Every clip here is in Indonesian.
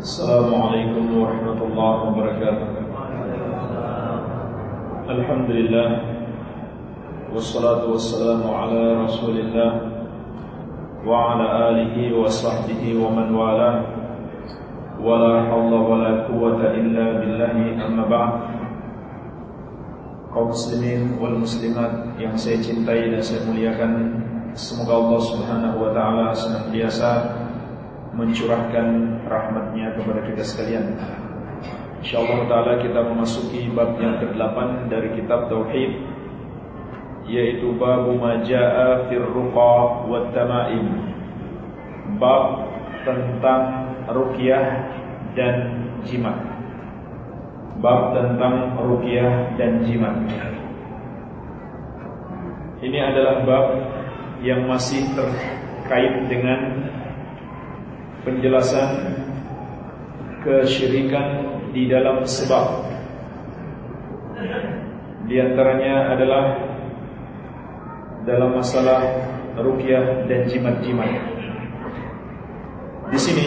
Assalamualaikum warahmatullahi wabarakatuh. Alhamdulillah. Wassalamu ala rasulillah Wa ala alihi wa wa man muslimat yang saya cintai dan saya muliakan semoga Allah Subhanahu wa taala senantiasa mencurahkan rahmatnya kepada kita sekalian. Insyaallah taala kita memasuki bab yang ke-8 dari kitab tauhid yaitu bab majaa fir ruqa wat tamaim. Bab tentang ruqyah dan jimat bab tentang ruqyah dan jimat. Ini adalah bab yang masih terkait dengan penjelasan kesyirikan di dalam sebab. Di antaranya adalah dalam masalah ruqyah dan jimat-jimat. Di sini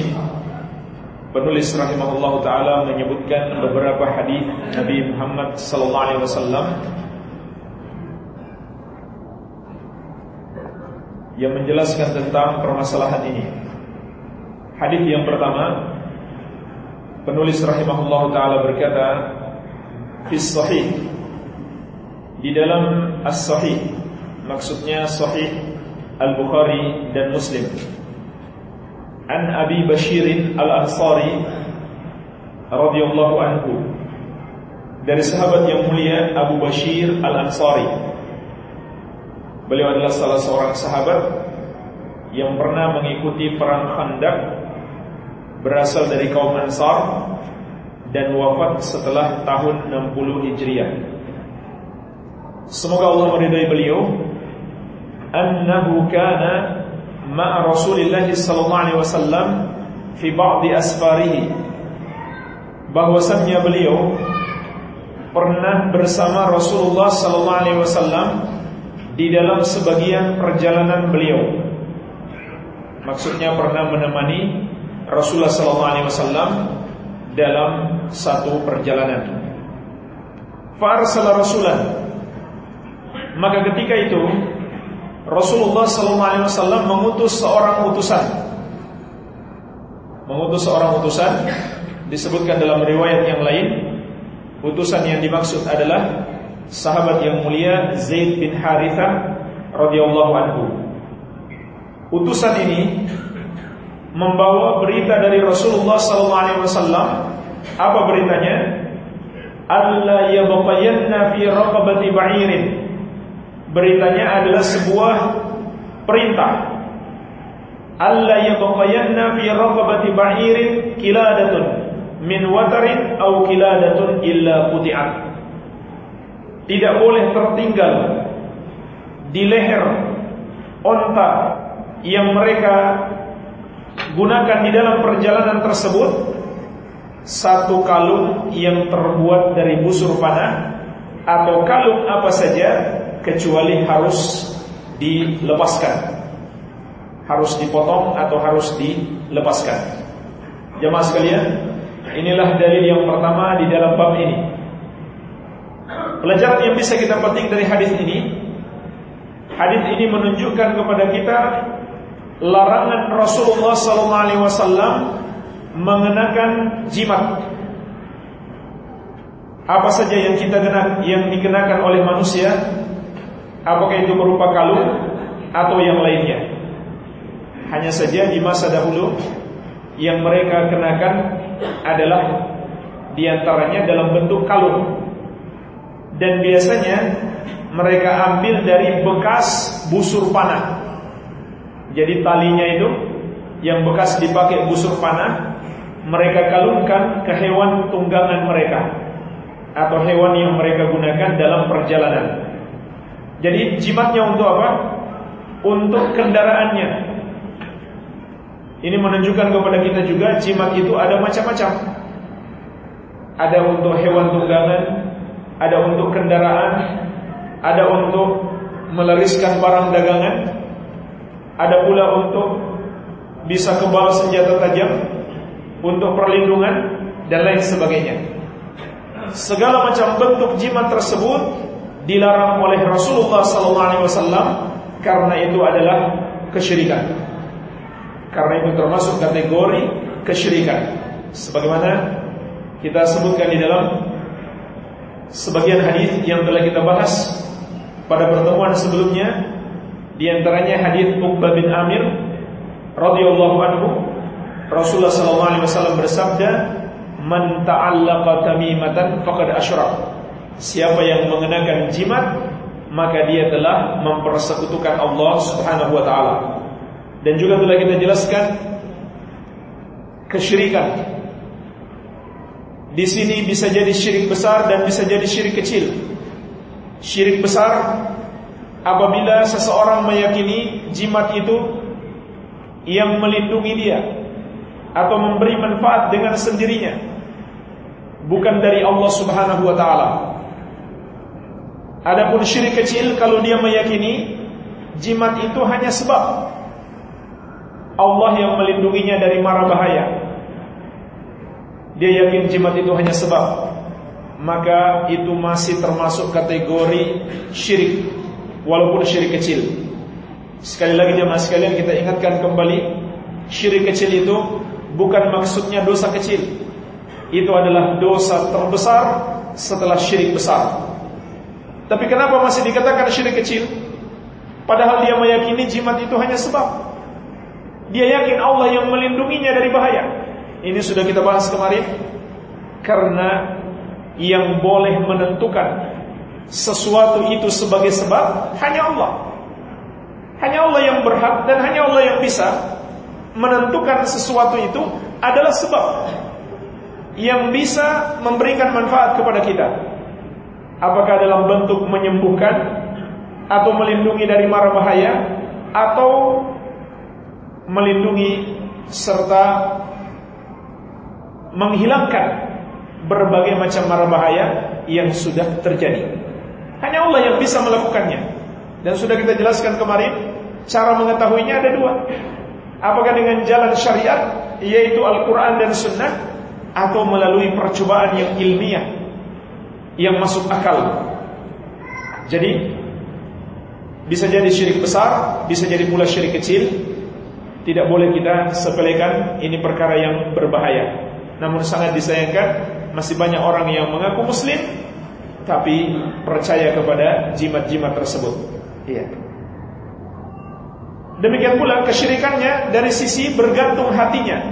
Penulis rahimahullah taala menyebutkan beberapa hadis Nabi Muhammad sallallahu alaihi wasallam yang menjelaskan tentang permasalahan ini. Hadis yang pertama penulis rahimahullah taala berkata fi sahih. Di dalam as-sahih maksudnya sahih Al-Bukhari dan Muslim. An Abi Bashir Al-Ansari radhiyallahu anhu. Dari sahabat yang mulia Abu Bashir Al-Ansari. Beliau adalah salah seorang sahabat yang pernah mengikuti perang Khandaq berasal dari kaum Ansar dan wafat setelah tahun 60 Hijriah. Semoga Allah meridai beliau. Annahu kana ma'a Rasulillah sallallahu alaihi wasallam fi ba'di asfarihi. Bahwasannya beliau pernah bersama Rasulullah sallallahu alaihi wasallam di dalam sebagian perjalanan beliau. Maksudnya pernah menemani Rasulullah wasallam dalam satu perjalanan farsala rasulan maka ketika itu Rasulullah SAW mengutus seorang utusan. Mengutus seorang utusan disebutkan dalam riwayat yang lain, utusan yang dimaksud adalah sahabat yang mulia Zaid bin Harithah radhiyallahu anhu. Utusan ini membawa berita dari Rasulullah SAW. Apa beritanya? Allah yabqayanna fi raqabati ba'irin beritanya adalah sebuah perintah. Allah yabqayanna fi raqabati ba'irin kiladatun min watarin au kiladatun illa quti'at. Tidak boleh tertinggal di leher onta yang mereka gunakan di dalam perjalanan tersebut satu kalung yang terbuat dari busur panah atau kalung apa saja kecuali harus dilepaskan. Harus dipotong atau harus dilepaskan. Jemaah sekalian, inilah dalil yang pertama di dalam bab ini. Pelajaran yang bisa kita petik dari hadis ini, hadis ini menunjukkan kepada kita larangan Rasulullah SAW mengenakan jimat. Apa saja yang kita yang dikenakan oleh manusia Apakah itu berupa kalung atau yang lainnya? Hanya saja di masa dahulu yang mereka kenakan adalah di antaranya dalam bentuk kalung dan biasanya mereka ambil dari bekas busur panah. Jadi talinya itu yang bekas dipakai busur panah mereka kalungkan ke hewan tunggangan mereka atau hewan yang mereka gunakan dalam perjalanan. Jadi jimatnya untuk apa? Untuk kendaraannya. Ini menunjukkan kepada kita juga jimat itu ada macam-macam. Ada untuk hewan tunggangan, ada untuk kendaraan, ada untuk melariskan barang dagangan, ada pula untuk bisa kebal senjata tajam untuk perlindungan dan lain sebagainya. Segala macam bentuk jimat tersebut dilarang oleh Rasulullah SAW karena itu adalah kesyirikan. Karena itu termasuk kategori kesyirikan. Sebagaimana kita sebutkan di dalam sebagian hadis yang telah kita bahas pada pertemuan sebelumnya di antaranya hadis Uqbah bin Amir radhiyallahu anhu. Rasulullah sallallahu alaihi wasallam bersabda man ta'allaqa tamimatan faqad asyrak. Siapa yang mengenakan jimat maka dia telah mempersekutukan Allah Subhanahu wa taala. Dan juga telah kita jelaskan kesyirikan. Di sini bisa jadi syirik besar dan bisa jadi syirik kecil. Syirik besar apabila seseorang meyakini jimat itu yang melindungi dia atau memberi manfaat dengan sendirinya bukan dari Allah Subhanahu wa taala. Adapun syirik kecil kalau dia meyakini jimat itu hanya sebab Allah yang melindunginya dari mara bahaya dia yakin jimat itu hanya sebab maka itu masih termasuk kategori syirik walaupun syirik kecil. Sekali lagi jemaah sekalian kita ingatkan kembali syirik kecil itu bukan maksudnya dosa kecil. Itu adalah dosa terbesar setelah syirik besar. Tapi kenapa masih dikatakan syirik kecil? Padahal dia meyakini jimat itu hanya sebab. Dia yakin Allah yang melindunginya dari bahaya. Ini sudah kita bahas kemarin. Karena Yang boleh menentukan Sesuatu itu sebagai sebab Hanya Allah Hanya Allah yang berhak dan hanya Allah yang bisa Menentukan sesuatu itu Adalah sebab Yang bisa memberikan manfaat kepada kita Apakah dalam bentuk menyembuhkan Atau melindungi dari mara bahaya Atau Melindungi Serta menghilangkan berbagai macam mara bahaya yang sudah terjadi. Hanya Allah yang bisa melakukannya. Dan sudah kita jelaskan kemarin, cara mengetahuinya ada dua. Apakah dengan jalan syariat, yaitu Al-Quran dan Sunnah, atau melalui percobaan yang ilmiah, yang masuk akal. Jadi, bisa jadi syirik besar, bisa jadi pula syirik kecil. Tidak boleh kita sepelekan, ini perkara yang berbahaya. Namun sangat disayangkan masih banyak orang yang mengaku muslim tapi percaya kepada jimat-jimat tersebut. Iya. Demikian pula kesyirikannya dari sisi bergantung hatinya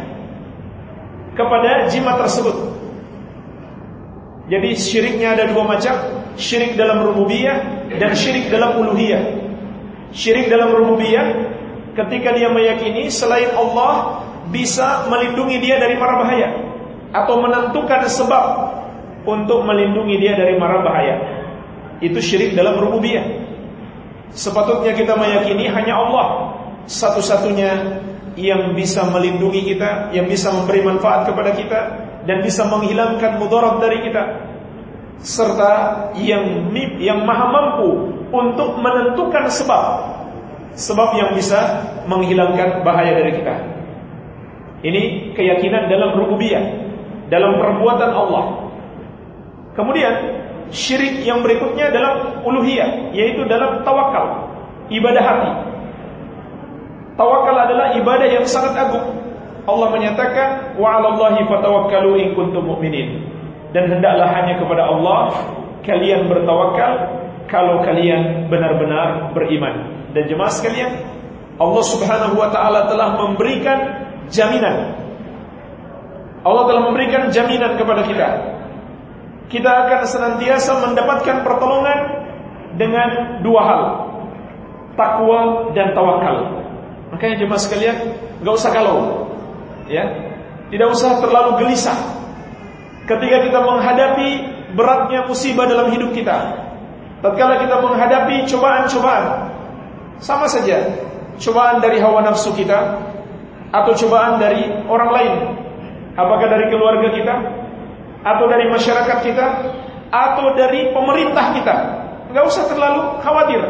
kepada jimat tersebut. Jadi syiriknya ada dua macam, syirik dalam rububiyah dan syirik dalam uluhiyah. Syirik dalam rububiyah ketika dia meyakini selain Allah bisa melindungi dia dari para bahaya atau menentukan sebab untuk melindungi dia dari mara bahaya. Itu syirik dalam rububiyah. Sepatutnya kita meyakini hanya Allah satu-satunya yang bisa melindungi kita, yang bisa memberi manfaat kepada kita dan bisa menghilangkan mudarat dari kita. Serta yang yang maha mampu untuk menentukan sebab sebab yang bisa menghilangkan bahaya dari kita. Ini keyakinan dalam rububiyah dalam perbuatan Allah. Kemudian syirik yang berikutnya dalam uluhiyah, yaitu dalam tawakal, ibadah hati. Tawakal adalah ibadah yang sangat agung. Allah menyatakan wa 'alallahi fatawakkalu in kuntum mu'minin. Dan hendaklah hanya kepada Allah kalian bertawakal kalau kalian benar-benar beriman. Dan jemaah sekalian, Allah Subhanahu wa taala telah memberikan jaminan Allah telah memberikan jaminan kepada kita. Kita akan senantiasa mendapatkan pertolongan dengan dua hal. Takwa dan tawakal. Makanya jemaah sekalian, nggak usah kalau, ya, tidak usah terlalu gelisah. Ketika kita menghadapi beratnya musibah dalam hidup kita, tatkala kita menghadapi cobaan-cobaan, sama saja cobaan dari hawa nafsu kita atau cobaan dari orang lain Apakah dari keluarga kita atau dari masyarakat kita atau dari pemerintah kita? Enggak usah terlalu khawatir.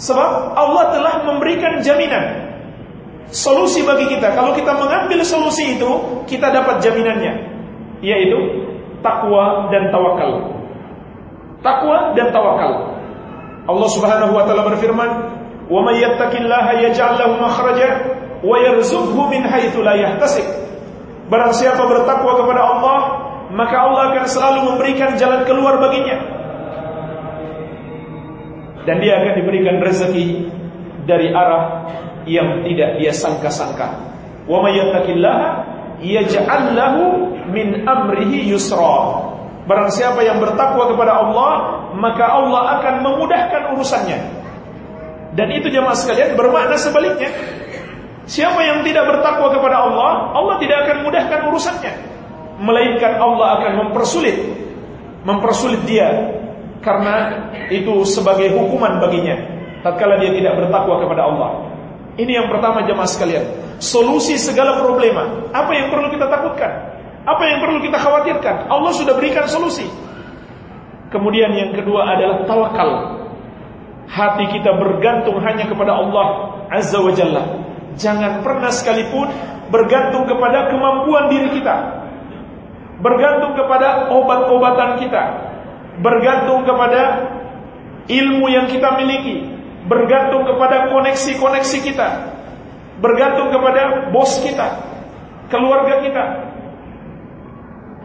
Sebab Allah telah memberikan jaminan. solusi bagi kita. Kalau kita mengambil solusi itu, kita dapat jaminannya, yaitu takwa dan tawakal. Takwa dan tawakal. Allah Subhanahu wa taala berfirman, "Wa may yattaqillaha yaj'al lahu makhraja wa yarzuqhu min haitsu la yahtasib." Barang siapa bertakwa kepada Allah, maka Allah akan selalu memberikan jalan keluar baginya. Dan dia akan diberikan rezeki dari arah yang tidak dia sangka-sangka. Wa may lahu min amrihi yusra. Barang siapa yang bertakwa kepada Allah, maka Allah akan memudahkan urusannya. Dan itu jemaah sekalian bermakna sebaliknya. Siapa yang tidak bertakwa kepada Allah, Allah tidak akan mudahkan urusannya. Melainkan Allah akan mempersulit mempersulit dia karena itu sebagai hukuman baginya tatkala dia tidak bertakwa kepada Allah. Ini yang pertama jemaah sekalian. Solusi segala problema. Apa yang perlu kita takutkan? Apa yang perlu kita khawatirkan? Allah sudah berikan solusi. Kemudian yang kedua adalah tawakal. Hati kita bergantung hanya kepada Allah Azza wa Jalla. Jangan pernah sekalipun bergantung kepada kemampuan diri kita. Bergantung kepada obat-obatan kita. Bergantung kepada ilmu yang kita miliki. Bergantung kepada koneksi-koneksi kita. Bergantung kepada bos kita, keluarga kita,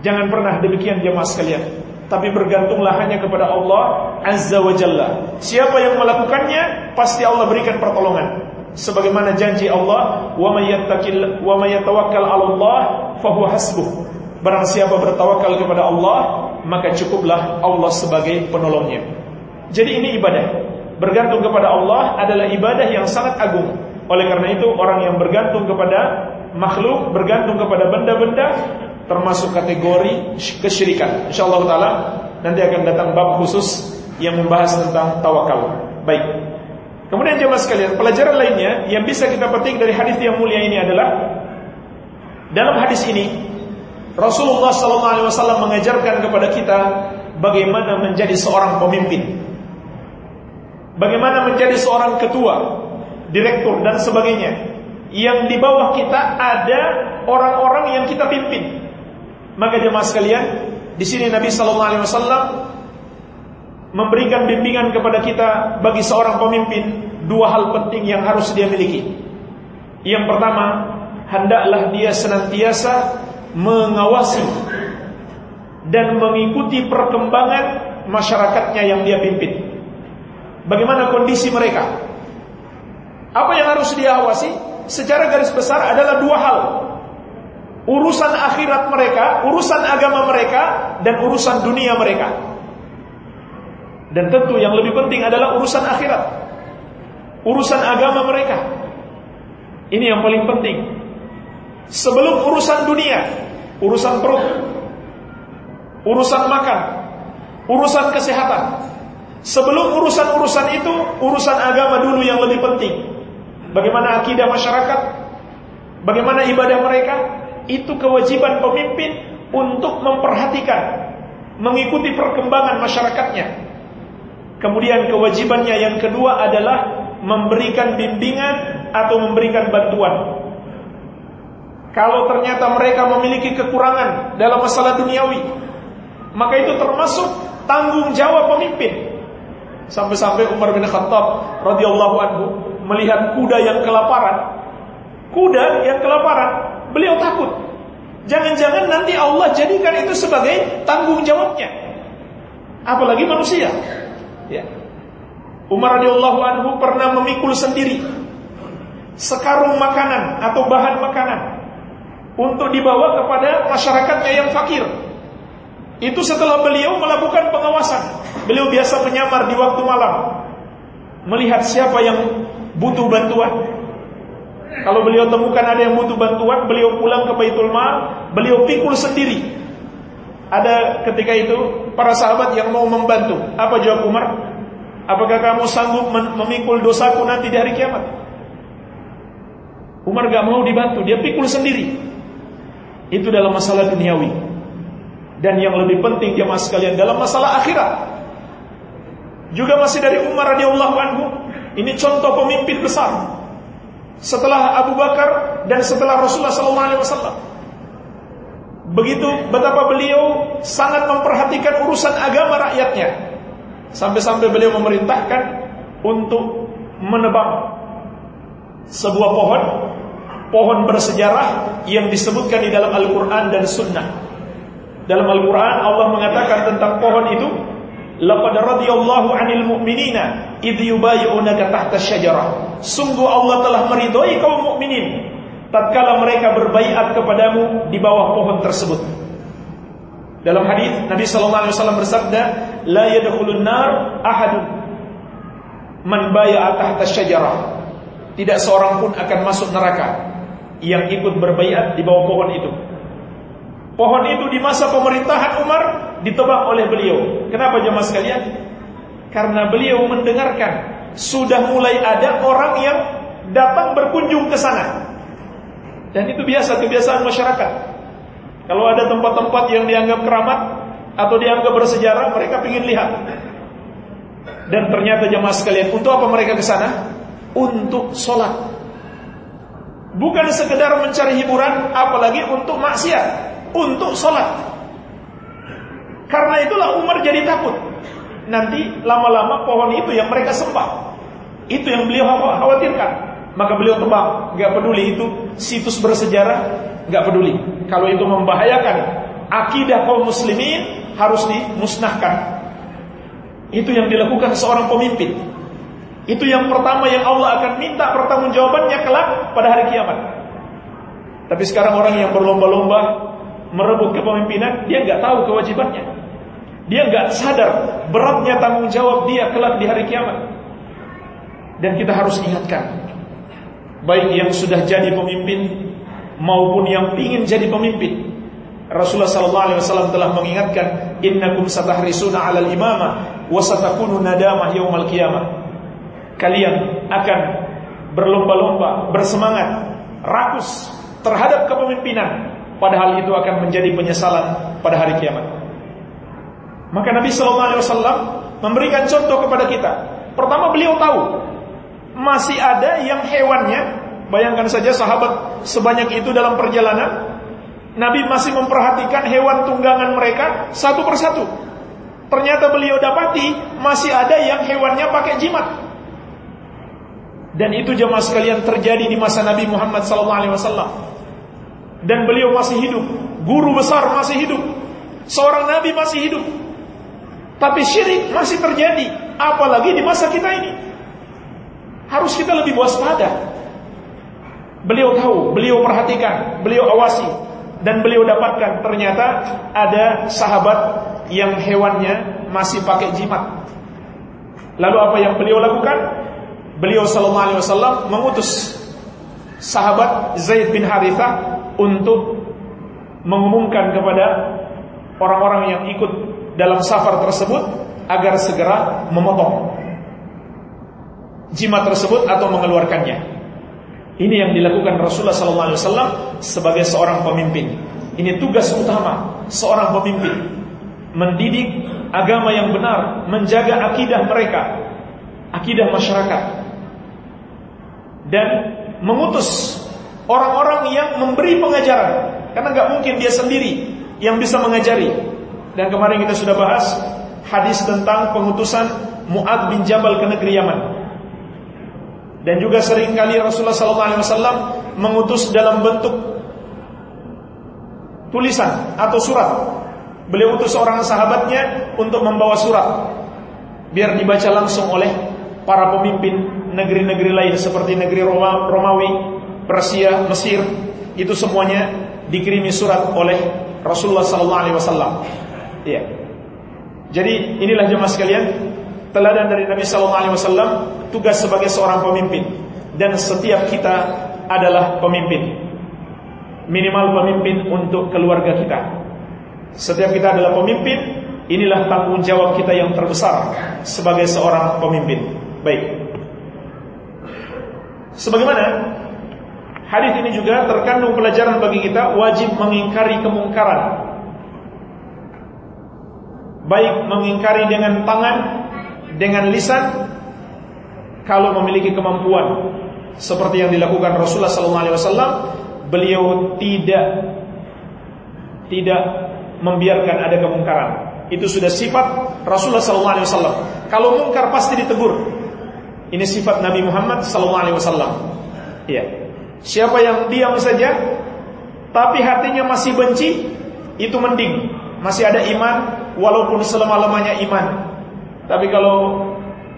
Jangan pernah demikian jemaah sekalian. Tapi bergantunglah hanya kepada Allah Azza wa Jalla. Siapa yang melakukannya, pasti Allah berikan pertolongan. Sebagaimana janji Allah, "Wa may yattaqil wa Allah, fahuwa hasbuh." Barang siapa bertawakal kepada Allah, maka cukuplah Allah sebagai penolongnya. Jadi ini ibadah. Bergantung kepada Allah adalah ibadah yang sangat agung. Oleh karena itu, orang yang bergantung kepada makhluk, bergantung kepada benda-benda, termasuk kategori kesyirikan. Insyaallah taala nanti akan datang bab khusus yang membahas tentang tawakal. Baik. Kemudian jemaah sekalian, pelajaran lainnya yang bisa kita petik dari hadis yang mulia ini adalah dalam hadis ini Rasulullah sallallahu alaihi wasallam mengajarkan kepada kita bagaimana menjadi seorang pemimpin. Bagaimana menjadi seorang ketua, direktur dan sebagainya. Yang di bawah kita ada orang-orang yang kita pimpin. Maka jemaah sekalian, di sini Nabi sallallahu alaihi wasallam memberikan bimbingan kepada kita bagi seorang pemimpin dua hal penting yang harus dia miliki. Yang pertama, hendaklah dia senantiasa mengawasi dan mengikuti perkembangan masyarakatnya yang dia pimpin. Bagaimana kondisi mereka? Apa yang harus dia awasi? Secara garis besar adalah dua hal urusan akhirat mereka, urusan agama mereka, dan urusan dunia mereka. Dan tentu yang lebih penting adalah urusan akhirat, urusan agama mereka. Ini yang paling penting. Sebelum urusan dunia, urusan perut, urusan makan, urusan kesehatan. Sebelum urusan-urusan itu, urusan agama dulu yang lebih penting. Bagaimana akidah masyarakat, bagaimana ibadah mereka, itu kewajiban pemimpin untuk memperhatikan, mengikuti perkembangan masyarakatnya. Kemudian kewajibannya yang kedua adalah memberikan bimbingan atau memberikan bantuan. Kalau ternyata mereka memiliki kekurangan dalam masalah duniawi, maka itu termasuk tanggung jawab pemimpin. Sampai-sampai Umar bin Khattab radhiyallahu anhu melihat kuda yang kelaparan. Kuda yang kelaparan, Beliau takut. Jangan-jangan nanti Allah jadikan itu sebagai tanggung jawabnya. Apalagi manusia. Ya. Umar radhiyallahu anhu pernah memikul sendiri sekarung makanan atau bahan makanan untuk dibawa kepada masyarakatnya yang fakir. Itu setelah beliau melakukan pengawasan. Beliau biasa menyamar di waktu malam melihat siapa yang butuh bantuan. Kalau beliau temukan ada yang butuh bantuan, beliau pulang ke Baitul Mal, beliau pikul sendiri. Ada ketika itu para sahabat yang mau membantu. Apa jawab Umar? Apakah kamu sanggup memikul dosaku nanti di hari kiamat? Umar gak mau dibantu, dia pikul sendiri. Itu dalam masalah duniawi. Dan yang lebih penting jemaah sekalian dalam masalah akhirat. Juga masih dari Umar radhiyallahu anhu. Ini contoh pemimpin besar setelah Abu Bakar dan setelah Rasulullah SAW. Begitu betapa beliau sangat memperhatikan urusan agama rakyatnya. Sampai-sampai beliau memerintahkan untuk menebang sebuah pohon, pohon bersejarah yang disebutkan di dalam Al-Quran dan Sunnah. Dalam Al-Quran Allah mengatakan tentang pohon itu, Laqad radiyallahu 'anil mu'minina idh yubayyi'unaka tahta syajarah. Sungguh Allah telah meridhai kaum mukminin tatkala mereka berbaiat kepadamu di bawah pohon tersebut. Dalam hadis Nabi sallallahu alaihi wasallam bersabda, "La yadkhulun nar ahadun man bai'a tahta syajarah." Tidak seorang pun akan masuk neraka yang ikut berbaiat di bawah pohon itu. Pohon itu di masa pemerintahan Umar ditebang oleh beliau. Kenapa jemaah sekalian? Karena beliau mendengarkan sudah mulai ada orang yang datang berkunjung ke sana. Dan itu biasa kebiasaan masyarakat. Kalau ada tempat-tempat yang dianggap keramat atau dianggap bersejarah, mereka ingin lihat. Dan ternyata jemaah sekalian, untuk apa mereka ke sana? Untuk sholat. Bukan sekedar mencari hiburan, apalagi untuk maksiat untuk sholat. Karena itulah Umar jadi takut. Nanti lama-lama pohon itu yang mereka sembah. Itu yang beliau khawatirkan. Maka beliau tebak, gak peduli itu situs bersejarah, gak peduli. Kalau itu membahayakan akidah kaum muslimin harus dimusnahkan. Itu yang dilakukan seorang pemimpin. Itu yang pertama yang Allah akan minta pertanggungjawabannya kelak pada hari kiamat. Tapi sekarang orang yang berlomba-lomba merebut kepemimpinan, dia nggak tahu kewajibannya. Dia nggak sadar beratnya tanggung jawab dia kelak di hari kiamat. Dan kita harus ingatkan, baik yang sudah jadi pemimpin maupun yang ingin jadi pemimpin. Rasulullah wasallam telah mengingatkan, "Innakum satahrisuna 'alal imamah wa satakunu nadamah yaumal qiyamah." Kalian akan berlomba-lomba, bersemangat, rakus terhadap kepemimpinan Padahal itu akan menjadi penyesalan pada hari kiamat. Maka Nabi Wasallam memberikan contoh kepada kita. Pertama beliau tahu masih ada yang hewannya. Bayangkan saja sahabat sebanyak itu dalam perjalanan. Nabi masih memperhatikan hewan tunggangan mereka satu persatu. Ternyata beliau dapati masih ada yang hewannya pakai jimat. Dan itu jemaah sekalian terjadi di masa Nabi Muhammad SAW dan beliau masih hidup, guru besar masih hidup, seorang nabi masih hidup. Tapi syirik masih terjadi, apalagi di masa kita ini. Harus kita lebih waspada. Beliau tahu, beliau perhatikan, beliau awasi dan beliau dapatkan ternyata ada sahabat yang hewannya masih pakai jimat. Lalu apa yang beliau lakukan? Beliau sallallahu alaihi wasallam mengutus sahabat Zaid bin Harithah untuk mengumumkan kepada orang-orang yang ikut dalam safar tersebut agar segera memotong jimat tersebut atau mengeluarkannya. Ini yang dilakukan Rasulullah SAW sebagai seorang pemimpin. Ini tugas utama seorang pemimpin, mendidik agama yang benar, menjaga akidah mereka, akidah masyarakat, dan mengutus orang-orang yang memberi pengajaran. Karena nggak mungkin dia sendiri yang bisa mengajari. Dan kemarin kita sudah bahas hadis tentang pengutusan Muad bin Jabal ke negeri Yaman dan juga sering kali Rasulullah SAW mengutus dalam bentuk tulisan atau surat beliau utus seorang sahabatnya untuk membawa surat biar dibaca langsung oleh para pemimpin negeri-negeri lain seperti negeri Romawi Persia, Mesir, itu semuanya dikirimi surat oleh Rasulullah wasallam. Iya. Jadi inilah jemaah sekalian, teladan dari Nabi sallallahu alaihi wasallam tugas sebagai seorang pemimpin dan setiap kita adalah pemimpin. Minimal pemimpin untuk keluarga kita. Setiap kita adalah pemimpin, inilah tanggung jawab kita yang terbesar sebagai seorang pemimpin. Baik. Sebagaimana Hadis ini juga terkandung pelajaran bagi kita wajib mengingkari kemungkaran. Baik mengingkari dengan tangan, dengan lisan kalau memiliki kemampuan seperti yang dilakukan Rasulullah wasallam, beliau tidak tidak membiarkan ada kemungkaran. Itu sudah sifat Rasulullah wasallam. Kalau mungkar pasti ditegur. Ini sifat Nabi Muhammad wasallam. Iya. Siapa yang diam saja tapi hatinya masih benci, itu mending. Masih ada iman walaupun selama-lamanya iman. Tapi kalau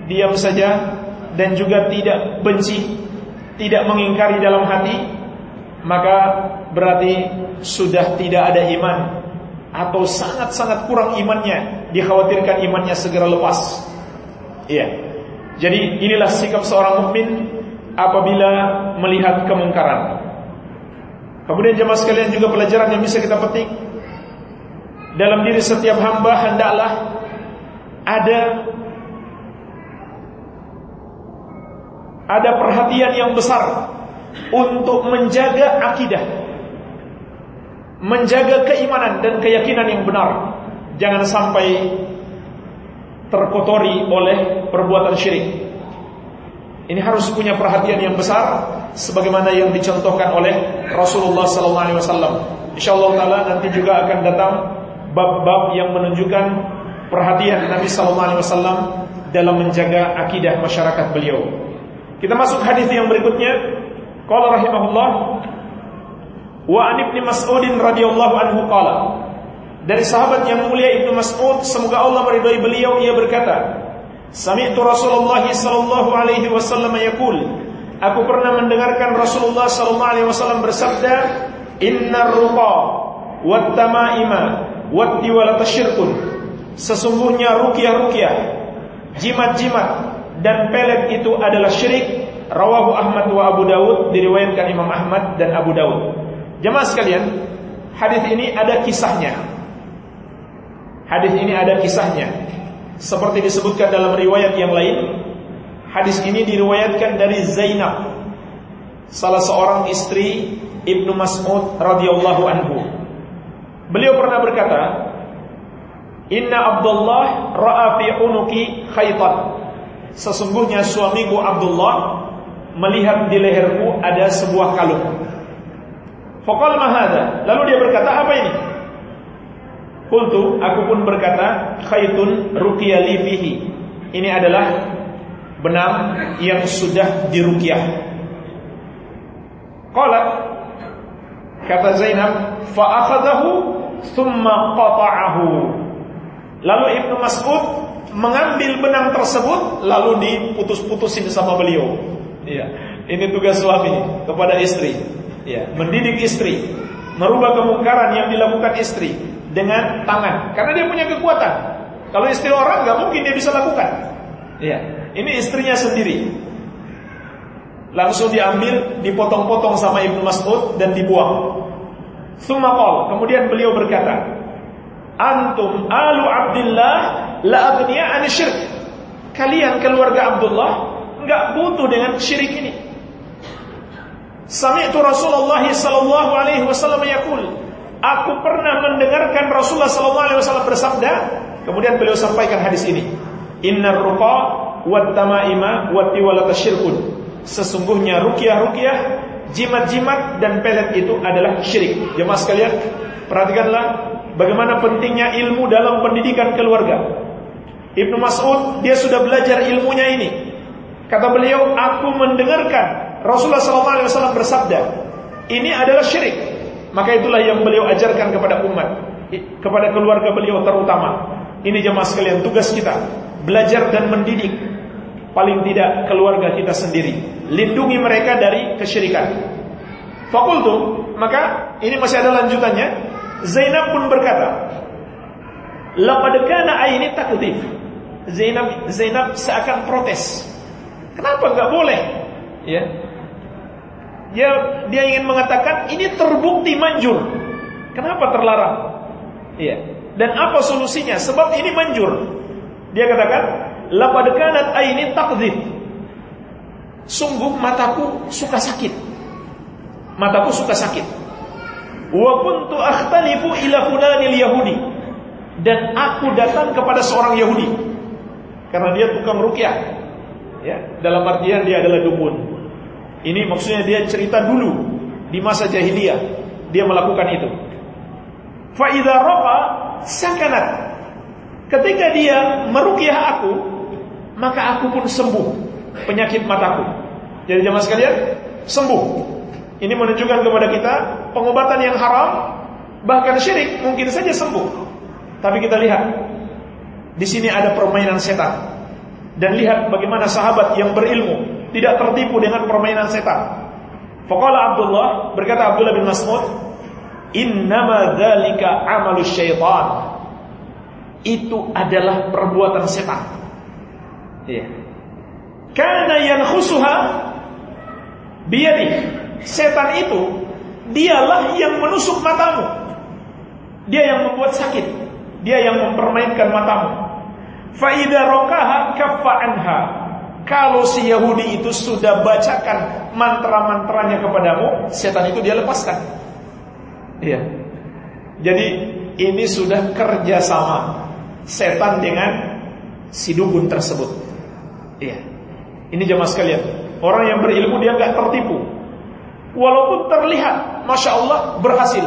diam saja dan juga tidak benci, tidak mengingkari dalam hati, maka berarti sudah tidak ada iman atau sangat-sangat kurang imannya, dikhawatirkan imannya segera lepas. Iya. Jadi inilah sikap seorang mukmin apabila melihat kemungkaran. Kemudian jemaah sekalian juga pelajaran yang bisa kita petik dalam diri setiap hamba hendaklah ada ada perhatian yang besar untuk menjaga akidah, menjaga keimanan dan keyakinan yang benar. Jangan sampai terkotori oleh perbuatan syirik. Ini harus punya perhatian yang besar sebagaimana yang dicontohkan oleh Rasulullah sallallahu alaihi wasallam. Insyaallah taala nanti juga akan datang bab-bab yang menunjukkan perhatian Nabi sallallahu alaihi wasallam dalam menjaga akidah masyarakat beliau. Kita masuk hadis yang berikutnya. Qala rahimahullah wa an ibn Mas'ud radhiyallahu anhu qala dari sahabat yang mulia Ibnu Mas'ud semoga Allah meridhai beliau ia berkata Sami'tu Rasulullah sallallahu alaihi wasallam yaqul Aku pernah mendengarkan Rasulullah sallallahu alaihi wasallam bersabda Innar ruqa wat tamaima wat tiwalata syirkun Sesungguhnya ruqyah-ruqyah jimat-jimat dan pelet itu adalah syirik Rawahu Ahmad wa Abu Dawud diriwayatkan Imam Ahmad dan Abu Dawud Jemaah sekalian hadis ini ada kisahnya Hadis ini ada kisahnya. Seperti disebutkan dalam riwayat yang lain, hadis ini diriwayatkan dari Zainab, salah seorang istri Ibnu Mas'ud radhiyallahu anhu. Beliau pernah berkata, "Inna Abdullah ra'a fi unuki khaytan." Sesungguhnya suamiku Abdullah melihat di leherku ada sebuah kalung. Faqala mahada. Lalu dia berkata, "Apa ini?" Kultu, aku pun berkata, khaitun ruqya fihi. Ini adalah benang yang sudah diruqyah. Qalat kata Zainab, fa akhadahu thumma qata'ahu. Lalu Ibnu Mas'ud mengambil benang tersebut lalu diputus-putusin sama beliau. Iya. Ini tugas suami kepada istri. Ya, mendidik istri, merubah kemungkaran yang dilakukan istri dengan tangan karena dia punya kekuatan. Kalau istri orang nggak mungkin dia bisa lakukan. Iya, ini istrinya sendiri. Langsung diambil, dipotong-potong sama Ibnu Mas'ud dan dibuang. Sumakol. Kemudian beliau berkata, Antum alu Abdullah la abniya syirk. Kalian keluarga Abdullah nggak butuh dengan syirik ini. Sami'tu Rasulullah sallallahu alaihi wasallam yaqul Aku pernah mendengarkan Rasulullah SAW bersabda, kemudian beliau sampaikan hadis ini. Innar ruqa wat tamaima wat tiwalata syirkun. Sesungguhnya ruqyah-ruqyah, jimat-jimat dan pelet itu adalah syirik. Jemaah sekalian, perhatikanlah bagaimana pentingnya ilmu dalam pendidikan keluarga. Ibnu Mas'ud dia sudah belajar ilmunya ini. Kata beliau, aku mendengarkan Rasulullah SAW bersabda, ini adalah syirik. Maka itulah yang beliau ajarkan kepada umat, kepada keluarga beliau terutama. Ini jemaah sekalian tugas kita, belajar dan mendidik paling tidak keluarga kita sendiri. Lindungi mereka dari kesyirikan. Fakultu, maka ini masih ada lanjutannya. Zainab pun berkata, Laqad kana aini takdhif. Zainab Zainab seakan protes. Kenapa enggak boleh? Ya, dia dia ingin mengatakan ini terbukti manjur. Kenapa terlarang? Iya. Dan apa solusinya? Sebab ini manjur. Dia katakan, "Laqad kanat aini taqdhib." Sungguh mataku suka sakit. Mataku suka sakit. Wa kuntu akhtalifu ila fulanil yahudi. Dan aku datang kepada seorang Yahudi. Karena dia tukang rukyah. Ya, dalam artian dia adalah dukun Ini maksudnya dia cerita dulu di masa jahiliyah dia melakukan itu. Fa idza raqa sakanat. Ketika dia meruqyah aku, maka aku pun sembuh penyakit mataku. Jadi jemaah sekalian, sembuh. Ini menunjukkan kepada kita pengobatan yang haram bahkan syirik mungkin saja sembuh. Tapi kita lihat di sini ada permainan setan. Dan lihat bagaimana sahabat yang berilmu tidak tertipu dengan permainan setan. Faqala Abdullah, berkata Abdullah bin Mas'ud, "Innama dzalika amalu syaitan." Itu adalah perbuatan setan. Iya. Karena yang khusuha biyadih. Setan itu dialah yang menusuk matamu. Dia yang membuat sakit. Dia yang mempermainkan matamu. Fa idza rakaha kaffa anha. Kalau si Yahudi itu sudah bacakan mantra-mantranya kepadamu, setan itu dia lepaskan. Iya. Jadi ini sudah kerjasama setan dengan si dukun tersebut. Iya. Ini jemaah sekalian. Orang yang berilmu dia nggak tertipu. Walaupun terlihat, masya Allah berhasil.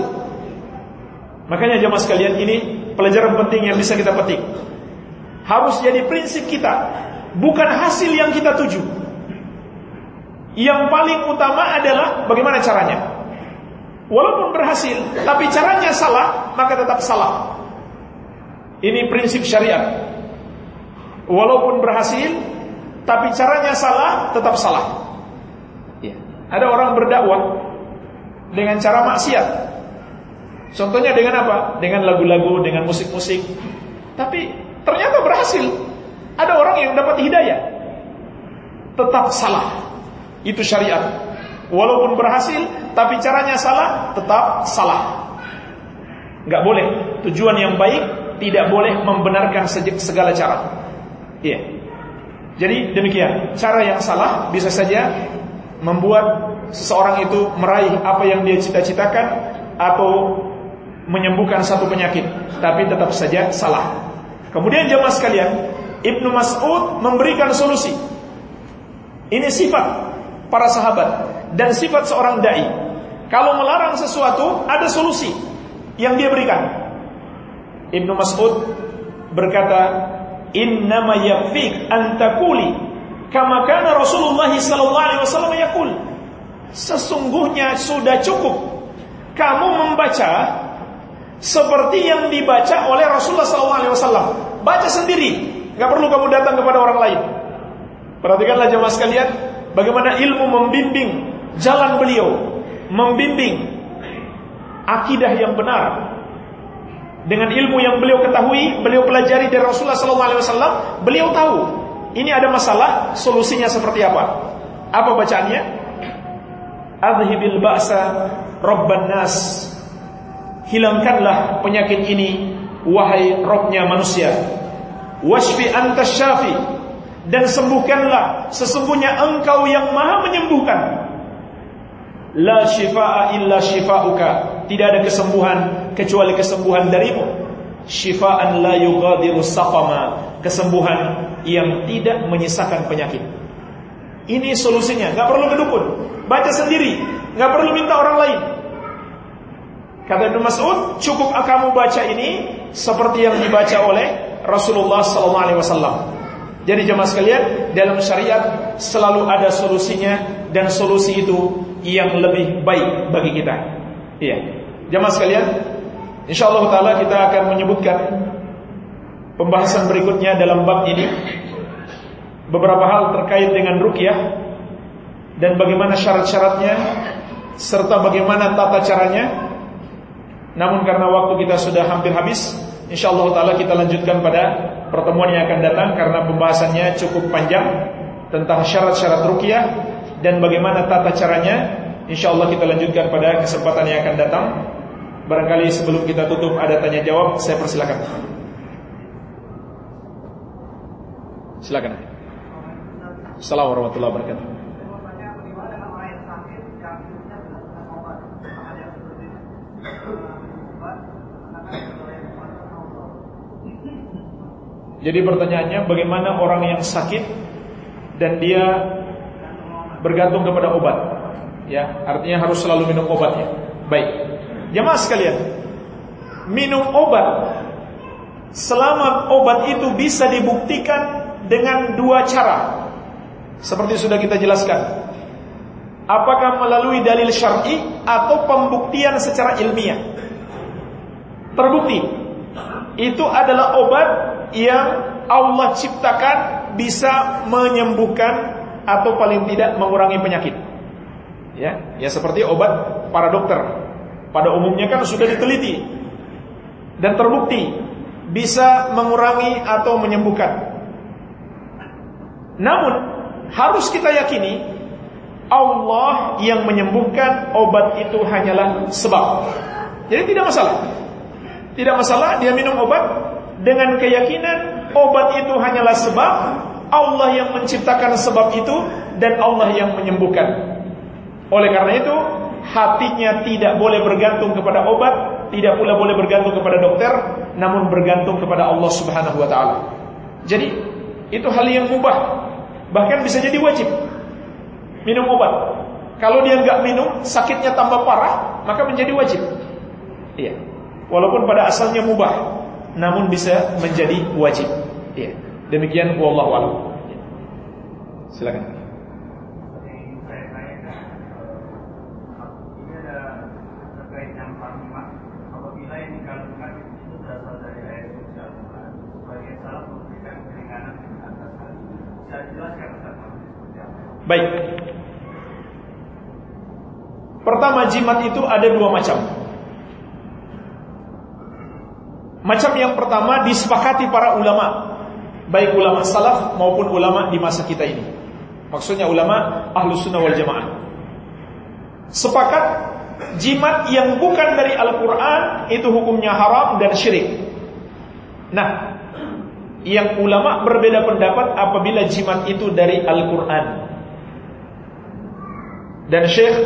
Makanya jemaah sekalian ini pelajaran penting yang bisa kita petik. Harus jadi prinsip kita bukan hasil yang kita tuju. Yang paling utama adalah bagaimana caranya. Walaupun berhasil, tapi caranya salah, maka tetap salah. Ini prinsip syariat. Walaupun berhasil, tapi caranya salah, tetap salah. Ada orang berdakwah dengan cara maksiat. Contohnya dengan apa? Dengan lagu-lagu, dengan musik-musik. Tapi ternyata berhasil. Ada orang yang dapat hidayah Tetap salah Itu syariat Walaupun berhasil Tapi caranya salah Tetap salah Gak boleh Tujuan yang baik Tidak boleh membenarkan segala cara Iya Jadi demikian Cara yang salah Bisa saja Membuat seseorang itu Meraih apa yang dia cita-citakan Atau Menyembuhkan satu penyakit Tapi tetap saja salah Kemudian jemaah sekalian Ibnu Mas'ud memberikan solusi. Ini sifat para sahabat dan sifat seorang dai. Kalau melarang sesuatu, ada solusi yang dia berikan. Ibnu Mas'ud berkata, "Innama yakfik an taquli kama kana Rasulullah sallallahu alaihi wasallam yaqul." Sesungguhnya sudah cukup kamu membaca seperti yang dibaca oleh Rasulullah sallallahu alaihi wasallam. Baca sendiri, Gak perlu kamu datang kepada orang lain. Perhatikanlah jemaah sekalian, bagaimana ilmu membimbing jalan beliau, membimbing akidah yang benar. Dengan ilmu yang beliau ketahui, beliau pelajari dari Rasulullah SAW, beliau tahu ini ada masalah, solusinya seperti apa. Apa bacaannya? Adhibil ba'sa Rabban nas. Hilangkanlah penyakit ini Wahai Robnya manusia. Washfi anta syafi. Dan sembuhkanlah sesungguhnya engkau yang maha menyembuhkan. La shifaa illa shifauka. Tidak ada kesembuhan kecuali kesembuhan darimu. Shifaan la yughadiru saqama kesembuhan yang tidak menyisakan penyakit ini solusinya nggak perlu kedukun baca sendiri nggak perlu minta orang lain kata Ibnu Mas'ud cukup kamu baca ini seperti yang dibaca oleh Rasulullah SAW. Jadi jemaah sekalian, dalam syariat selalu ada solusinya dan solusi itu yang lebih baik bagi kita. Iya. Jemaah sekalian, insyaallah taala kita akan menyebutkan pembahasan berikutnya dalam bab ini. Beberapa hal terkait dengan rukyah dan bagaimana syarat-syaratnya serta bagaimana tata caranya. Namun karena waktu kita sudah hampir habis, InsyaAllah ta'ala kita lanjutkan pada pertemuan yang akan datang Karena pembahasannya cukup panjang Tentang syarat-syarat rukyah Dan bagaimana tata caranya. InsyaAllah kita lanjutkan pada kesempatan yang akan datang. Barangkali sebelum kita tutup ada tanya jawab Saya persilakan Silakan Assalamualaikum warahmatullahi wabarakatuh Jadi pertanyaannya bagaimana orang yang sakit dan dia bergantung kepada obat. Ya, artinya harus selalu minum obatnya. Baik. Jemaah sekalian, minum obat selama obat itu bisa dibuktikan dengan dua cara. Seperti sudah kita jelaskan. Apakah melalui dalil syar'i atau pembuktian secara ilmiah? Terbukti. Itu adalah obat yang Allah ciptakan bisa menyembuhkan atau paling tidak mengurangi penyakit. Ya, ya seperti obat para dokter. Pada umumnya kan sudah diteliti dan terbukti bisa mengurangi atau menyembuhkan. Namun harus kita yakini Allah yang menyembuhkan obat itu hanyalah sebab. Jadi tidak masalah. Tidak masalah dia minum obat dengan keyakinan obat itu hanyalah sebab Allah yang menciptakan sebab itu dan Allah yang menyembuhkan. Oleh karena itu, hatinya tidak boleh bergantung kepada obat, tidak pula boleh bergantung kepada dokter, namun bergantung kepada Allah Subhanahu wa taala. Jadi, itu hal yang mubah. Bahkan bisa jadi wajib minum obat. Kalau dia nggak minum, sakitnya tambah parah, maka menjadi wajib. Iya. Walaupun pada asalnya mubah, namun bisa menjadi wajib. Iya. Demikian wallahu a'lam. Silakan. Baik. Pertama jimat itu ada dua macam. Macam yang pertama disepakati para ulama baik ulama salaf maupun ulama di masa kita ini. Maksudnya ulama ahlu sunnah wal jamaah. Sepakat jimat yang bukan dari Al-Quran itu hukumnya haram dan syirik. Nah, yang ulama berbeda pendapat apabila jimat itu dari Al-Quran. Dan Syekh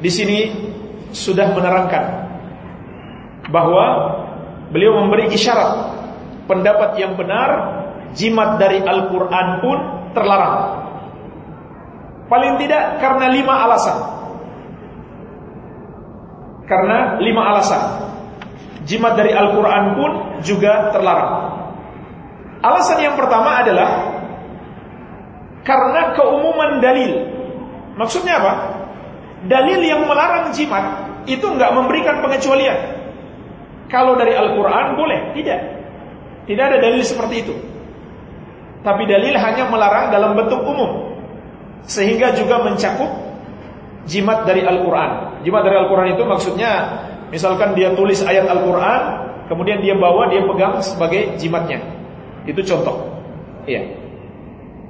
di sini sudah menerangkan bahwa beliau memberi isyarat pendapat yang benar jimat dari Al-Quran pun terlarang. Paling tidak karena lima alasan. Karena lima alasan. Jimat dari Al-Quran pun juga terlarang. Alasan yang pertama adalah karena keumuman dalil. Maksudnya apa? Dalil yang melarang jimat itu nggak memberikan pengecualian. Kalau dari Al-Quran boleh, tidak. Tidak ada dalil seperti itu. Tapi dalil hanya melarang dalam bentuk umum. Sehingga juga mencakup jimat dari Al-Quran. Jimat dari Al-Quran itu maksudnya, misalkan dia tulis ayat Al-Quran, kemudian dia bawa, dia pegang sebagai jimatnya. Itu contoh. Iya.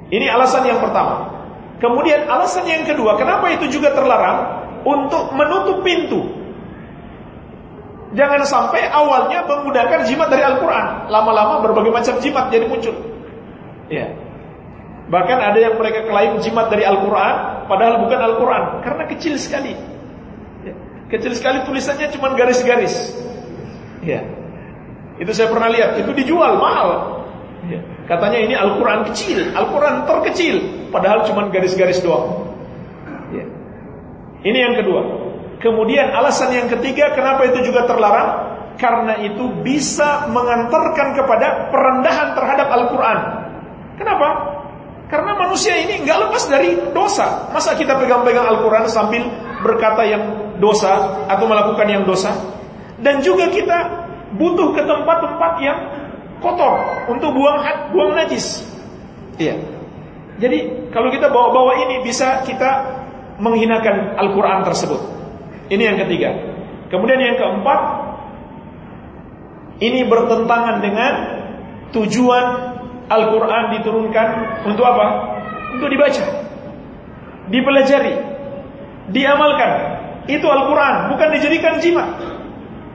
Ini alasan yang pertama. Kemudian alasan yang kedua, kenapa itu juga terlarang? Untuk menutup pintu Jangan sampai awalnya menggunakan jimat dari Al-Quran Lama-lama berbagai macam jimat jadi muncul Ya Bahkan ada yang mereka klaim jimat dari Al-Quran Padahal bukan Al-Quran Karena kecil sekali ya. Kecil sekali tulisannya cuma garis-garis Ya Itu saya pernah lihat Itu dijual mahal. Katanya ini Al-Quran kecil Al-Quran terkecil Padahal cuma garis-garis doang ya. Ini yang kedua Kemudian alasan yang ketiga kenapa itu juga terlarang? Karena itu bisa mengantarkan kepada perendahan terhadap Al-Quran. Kenapa? Karena manusia ini nggak lepas dari dosa. Masa kita pegang-pegang Al-Quran sambil berkata yang dosa atau melakukan yang dosa? Dan juga kita butuh ke tempat-tempat yang kotor untuk buang buang najis. Iya. Jadi kalau kita bawa-bawa ini bisa kita menghinakan Al-Quran tersebut. Ini yang ketiga. Kemudian yang keempat, ini bertentangan dengan tujuan Al-Quran diturunkan untuk apa? Untuk dibaca, dipelajari, diamalkan. Itu Al-Quran, bukan dijadikan jimat.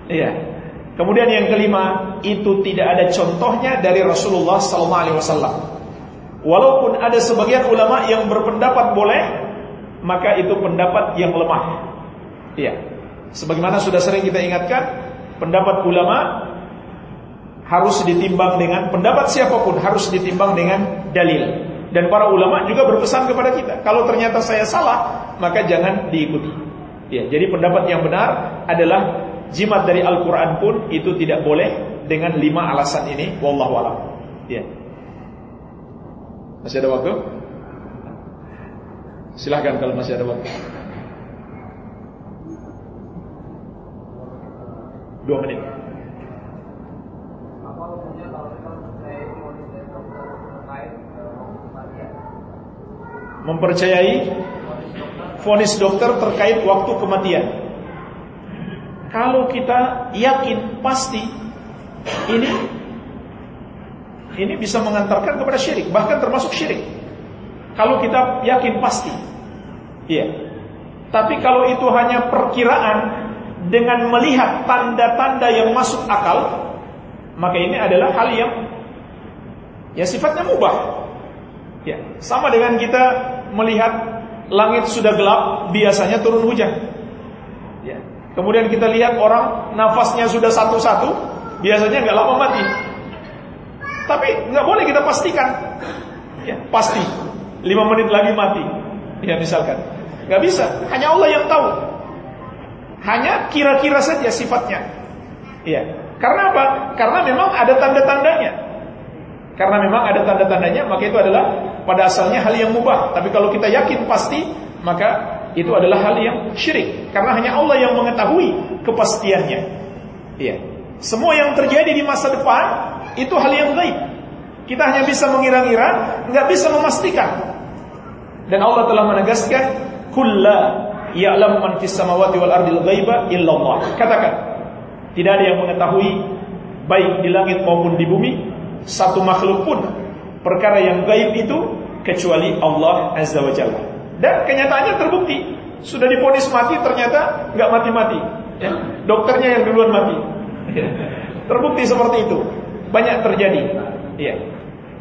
Iya. Kemudian yang kelima, itu tidak ada contohnya dari Rasulullah SAW. Walaupun ada sebagian ulama yang berpendapat boleh, maka itu pendapat yang lemah. Iya. Sebagaimana sudah sering kita ingatkan, pendapat ulama harus ditimbang dengan pendapat siapa pun harus ditimbang dengan dalil. Dan para ulama juga berpesan kepada kita, kalau ternyata saya salah, maka jangan diikuti. Ya, jadi pendapat yang benar adalah jimat dari Al-Qur'an pun itu tidak boleh dengan lima alasan ini, wallahu alam. Ya. Masih ada waktu? Silahkan kalau masih ada waktu. Dua menit. mempercayai vonis dokter terkait waktu kematian. Kalau kita yakin pasti ini ini bisa mengantarkan kepada syirik, bahkan termasuk syirik. Kalau kita yakin pasti. Iya. Tapi kalau itu hanya perkiraan dengan melihat tanda-tanda yang masuk akal, maka ini adalah hal yang ya sifatnya mubah. Ya, sama dengan kita melihat langit sudah gelap, biasanya turun hujan. Kemudian kita lihat orang nafasnya sudah satu-satu, biasanya nggak lama mati. Tapi nggak boleh kita pastikan, ya, pasti lima menit lagi mati. Ya misalkan, nggak bisa. Hanya Allah yang tahu. Hanya kira-kira saja sifatnya. Ya, karena apa? Karena memang ada tanda-tandanya. Karena memang ada tanda-tandanya, maka itu adalah pada asalnya hal yang mubah. Tapi kalau kita yakin pasti, maka itu adalah hal yang syirik. Karena hanya Allah yang mengetahui kepastiannya. Iya. Semua yang terjadi di masa depan itu hal yang gaib. Kita hanya bisa mengira-ngira, nggak bisa memastikan. Dan Allah telah menegaskan, "Kulla ya'lamu man fis samawati wal ardil ghaiba illallah." Katakan, tidak ada yang mengetahui baik di langit maupun di bumi satu makhluk pun perkara yang gaib itu kecuali Allah Azza wa Jalla. Dan kenyataannya terbukti. Sudah diponis mati ternyata nggak mati-mati. Ya. Dokternya yang duluan mati. Ya. Terbukti seperti itu. Banyak terjadi. Ya.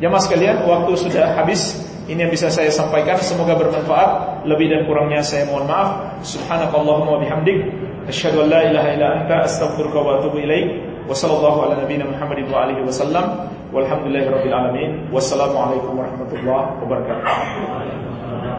Jamaah sekalian, waktu sudah habis. Ini yang bisa saya sampaikan. Semoga bermanfaat. Lebih dan kurangnya saya mohon maaf. Subhanakallahumma bihamdik. Asyhadu an la ilaha illa anta astaghfiruka wa atubu ilaik. Wa sallallahu ala wa alihi wasallam. Walhamdulillahirabbil. Wassalamualaikum warahmatullahi wabarakatuh.